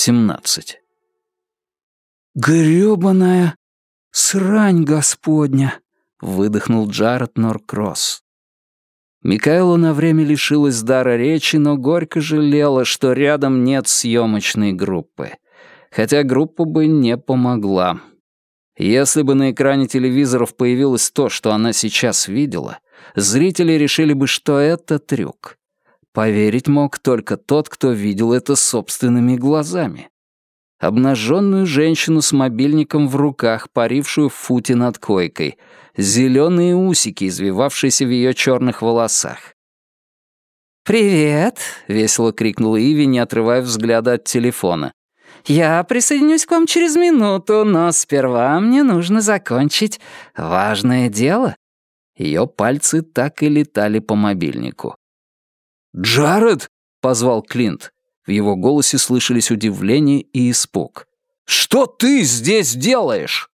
17. «Грёбаная срань господня!» — выдохнул Джаред Норкросс. Микаэла на время лишилась дара речи, но горько жалела, что рядом нет съемочной группы. Хотя группа бы не помогла. Если бы на экране телевизоров появилось то, что она сейчас видела, зрители решили бы, что это трюк. Поверить мог только тот, кто видел это собственными глазами. Обнаженную женщину с мобильником в руках, парившую в футе над койкой, зеленые усики, извивавшиеся в ее черных волосах. «Привет!» — весело крикнула Иви, не отрывая взгляда от телефона. «Я присоединюсь к вам через минуту, но сперва мне нужно закончить важное дело». Ее пальцы так и летали по мобильнику. «Джаред!» — позвал Клинт. В его голосе слышались удивление и испуг. «Что ты здесь делаешь?»